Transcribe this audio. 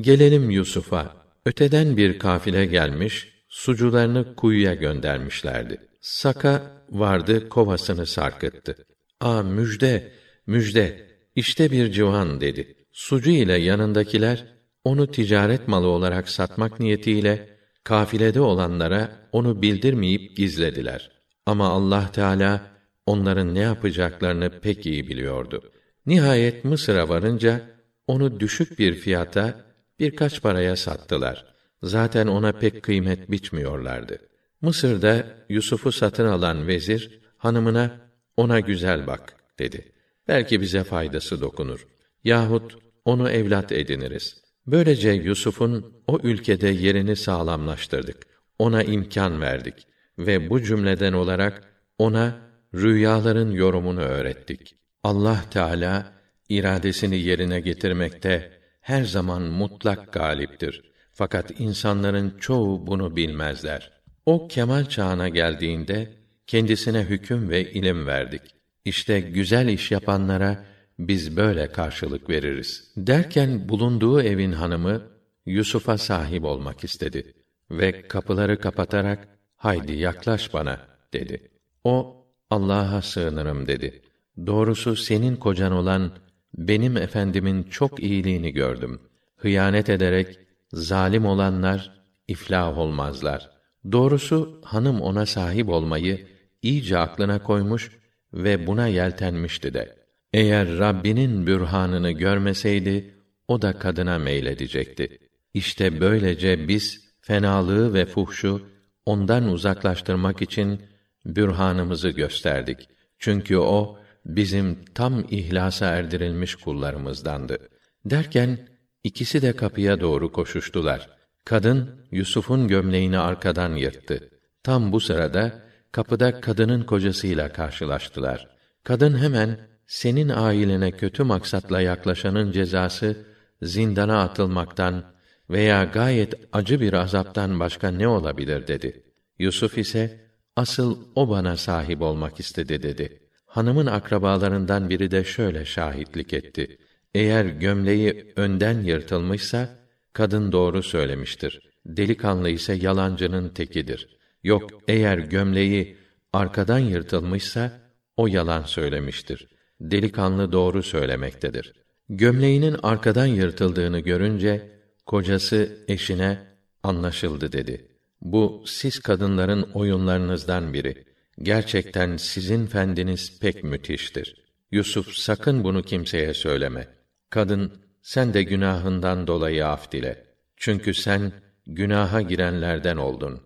Gelelim Yusuf'a. Öteden bir kafile gelmiş, sucularını kuyuya göndermişlerdi. Saka vardı, kovasını sarkıttı. A müjde, müjde, işte bir civan dedi. Sucu ile yanındakiler, onu ticaret malı olarak satmak niyetiyle, kafilede olanlara onu bildirmeyip gizlediler. Ama Allah Teala onların ne yapacaklarını pek iyi biliyordu. Nihayet Mısır'a varınca onu düşük bir fiyata birkaç paraya sattılar. Zaten ona pek kıymet biçmiyorlardı. Mısır'da Yusuf'u satın alan vezir hanımına ona güzel bak dedi. Belki bize faydası dokunur. Yahut onu evlat ediniriz. Böylece Yusuf'un o ülkede yerini sağlamlaştırdık. Ona imkan verdik ve bu cümleden olarak ona rüyaların yorumunu öğrettik. Allah Teala iradesini yerine getirmekte her zaman mutlak galiptir. Fakat insanların çoğu bunu bilmezler. O kemal çağına geldiğinde kendisine hüküm ve ilim verdik. İşte güzel iş yapanlara biz böyle karşılık veririz. Derken bulunduğu evin hanımı Yusuf'a sahip olmak istedi ve kapıları kapatarak haydi yaklaş bana dedi. O Allah'a sığınırım dedi. Doğrusu senin kocan olan benim efendimin çok iyiliğini gördüm. Hıyanet ederek zalim olanlar iflah olmazlar. Doğrusu hanım ona sahip olmayı iyice aklına koymuş ve buna yeltenmişti de. Eğer Rabbinin bürhanını görmeseydi o da kadına meyledecekti. İşte böylece biz fenalığı ve fuhşu ondan uzaklaştırmak için bürhanımızı gösterdik. Çünkü o bizim tam ihlasa erdirilmiş kullarımızdandı. Derken ikisi de kapıya doğru koşuştular. Kadın Yusuf'un gömleğini arkadan yırttı. Tam bu sırada kapıda kadının kocasıyla karşılaştılar. Kadın hemen senin ailene kötü maksatla yaklaşanın cezası zindana atılmaktan veya gayet acı bir azaptan başka ne olabilir dedi. Yusuf ise asıl o bana sahip olmak istedi dedi. Hanımın akrabalarından biri de şöyle şahitlik etti. Eğer gömleği önden yırtılmışsa kadın doğru söylemiştir. Delikanlı ise yalancının tekidir. Yok eğer gömleği arkadan yırtılmışsa o yalan söylemiştir. Delikanlı doğru söylemektedir. Gömleğinin arkadan yırtıldığını görünce kocası eşine anlaşıldı dedi. Bu siz kadınların oyunlarınızdan biri. Gerçekten sizin fendiniz pek müthiştir. Yusuf sakın bunu kimseye söyleme. Kadın sen de günahından dolayı af dile. Çünkü sen günaha girenlerden oldun.